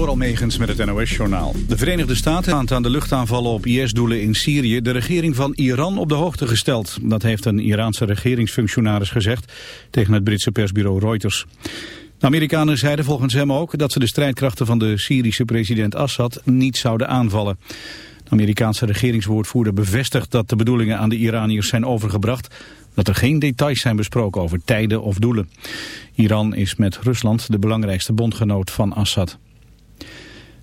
Door Almegens met het NOS-journaal. De Verenigde Staten heeft aan de luchtaanvallen op IS-doelen in Syrië... de regering van Iran op de hoogte gesteld. Dat heeft een Iraanse regeringsfunctionaris gezegd... tegen het Britse persbureau Reuters. De Amerikanen zeiden volgens hem ook... dat ze de strijdkrachten van de Syrische president Assad niet zouden aanvallen. De Amerikaanse regeringswoordvoerder bevestigt dat de bedoelingen aan de Iraniërs zijn overgebracht... dat er geen details zijn besproken over tijden of doelen. Iran is met Rusland de belangrijkste bondgenoot van Assad.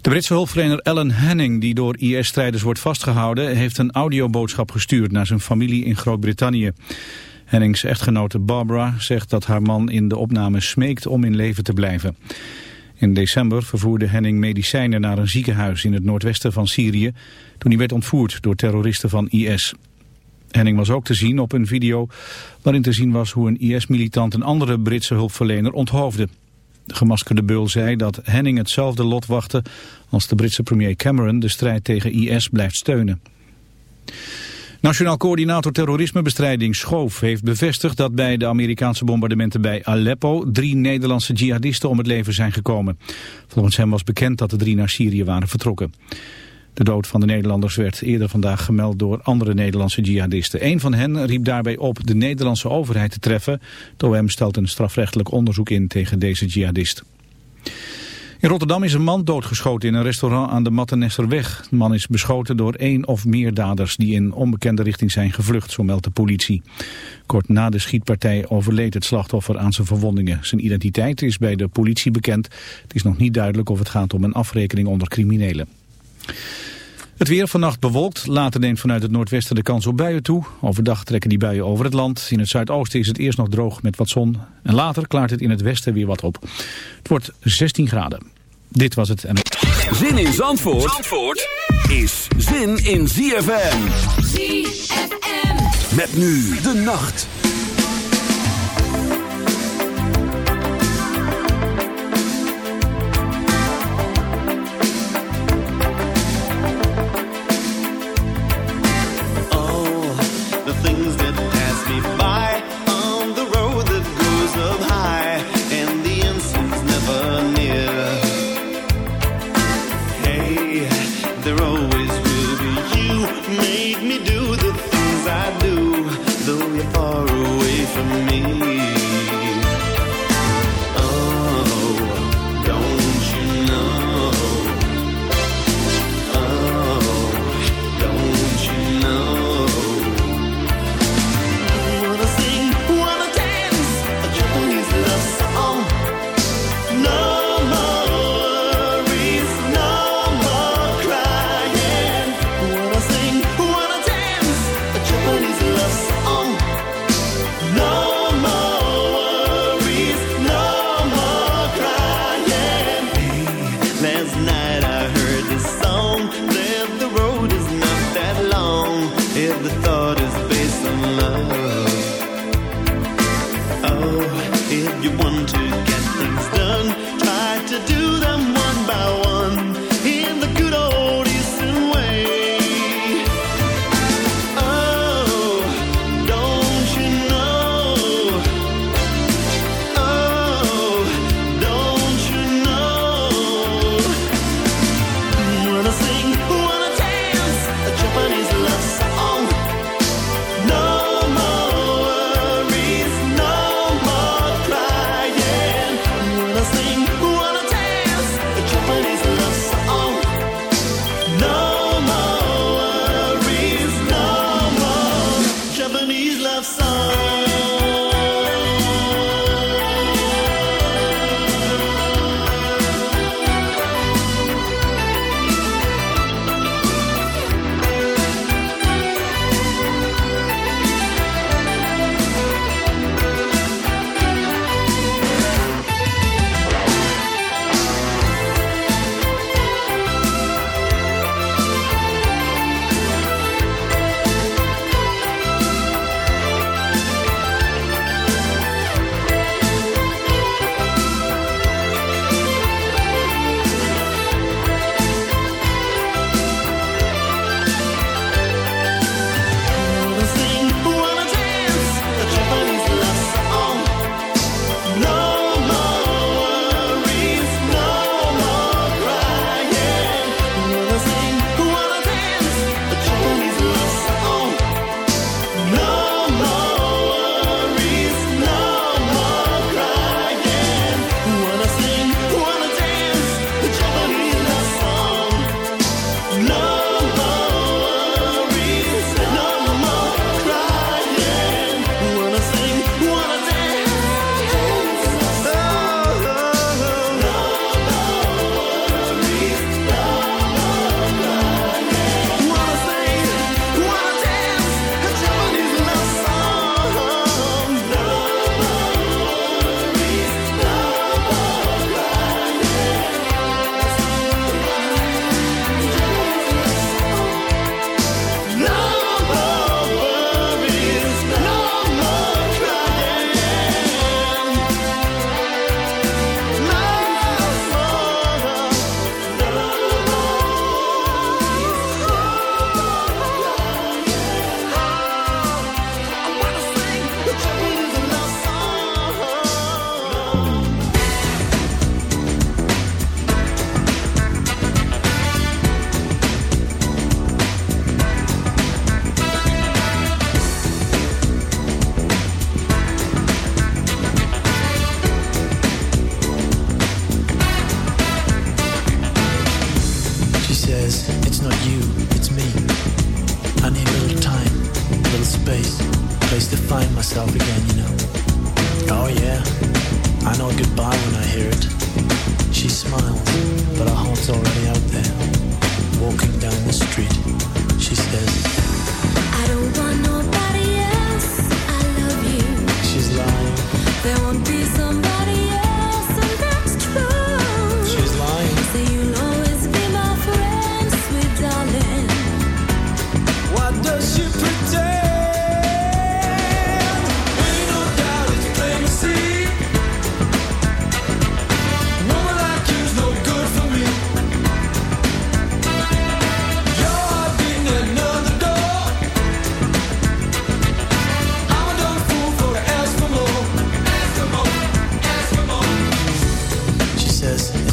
De Britse hulpverlener Ellen Henning, die door IS-strijders wordt vastgehouden, heeft een audioboodschap gestuurd naar zijn familie in Groot-Brittannië. Hennings echtgenote Barbara zegt dat haar man in de opname smeekt om in leven te blijven. In december vervoerde Henning medicijnen naar een ziekenhuis in het noordwesten van Syrië toen hij werd ontvoerd door terroristen van IS. Henning was ook te zien op een video waarin te zien was hoe een IS-militant een andere Britse hulpverlener onthoofde. De gemaskerde beul zei dat Henning hetzelfde lot wachtte als de Britse premier Cameron de strijd tegen IS blijft steunen. Nationaal coördinator terrorismebestrijding Schoof heeft bevestigd dat bij de Amerikaanse bombardementen bij Aleppo drie Nederlandse jihadisten om het leven zijn gekomen. Volgens hem was bekend dat de drie naar Syrië waren vertrokken. De dood van de Nederlanders werd eerder vandaag gemeld door andere Nederlandse jihadisten. Een van hen riep daarbij op de Nederlandse overheid te treffen. Het OM stelt een strafrechtelijk onderzoek in tegen deze jihadist. In Rotterdam is een man doodgeschoten in een restaurant aan de Mattenesserweg. De man is beschoten door één of meer daders die in onbekende richting zijn gevlucht, zo meldt de politie. Kort na de schietpartij overleed het slachtoffer aan zijn verwondingen. Zijn identiteit is bij de politie bekend. Het is nog niet duidelijk of het gaat om een afrekening onder criminelen. Het weer vannacht bewolkt. Later neemt vanuit het noordwesten de kans op buien toe. Overdag trekken die buien over het land. In het zuidoosten is het eerst nog droog met wat zon. En later klaart het in het westen weer wat op. Het wordt 16 graden. Dit was het. Zin in Zandvoort, Zandvoort is zin in ZFM. ZFM. Met nu de nacht.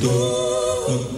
do.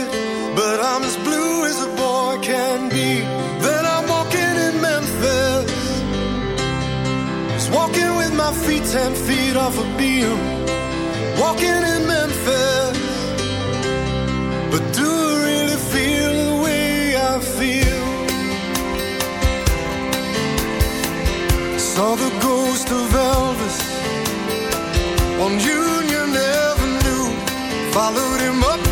but I'm as blue as a boy can be. Then I'm walking in Memphis, just walking with my feet ten feet off a Beale. Walking in Memphis, but do I really feel the way I feel? Saw the ghost of Elvis on Union Avenue, followed him up.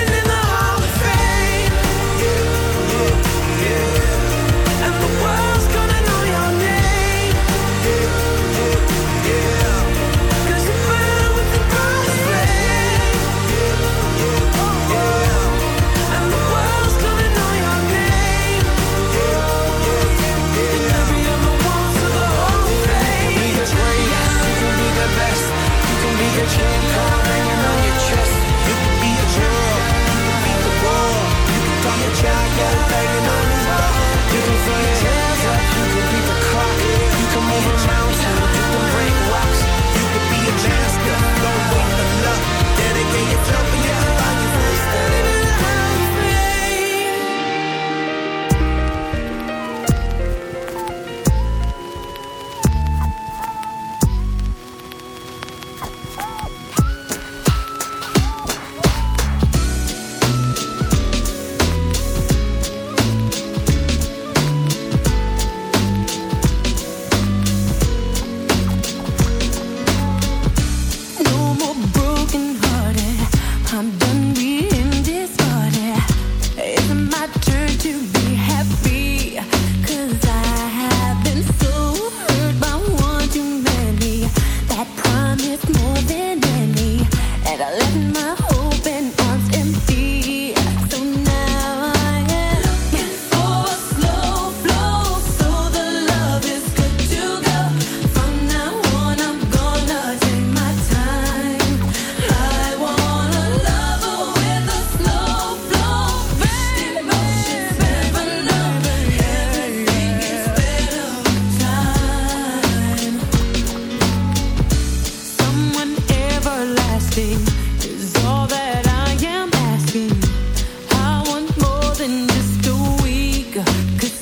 Cause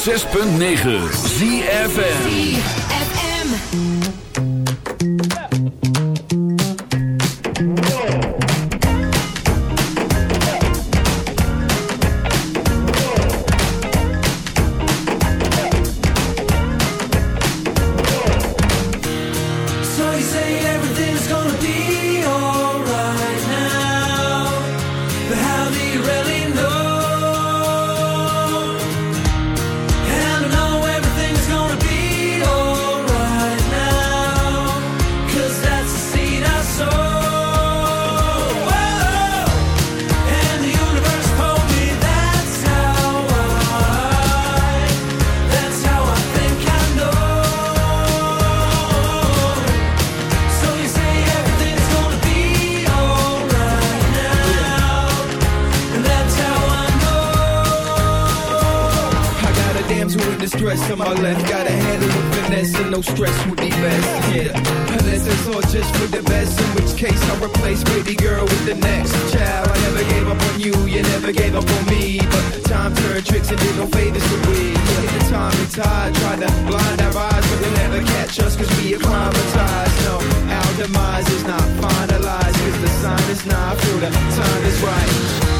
106.9 ZFN turn tricks and did no favors to win. Yeah, the time we tide tried to blind our eyes, but they'll never catch us cause we acclimatized. No, our demise is not finalized cause the sign is not through, the time is right.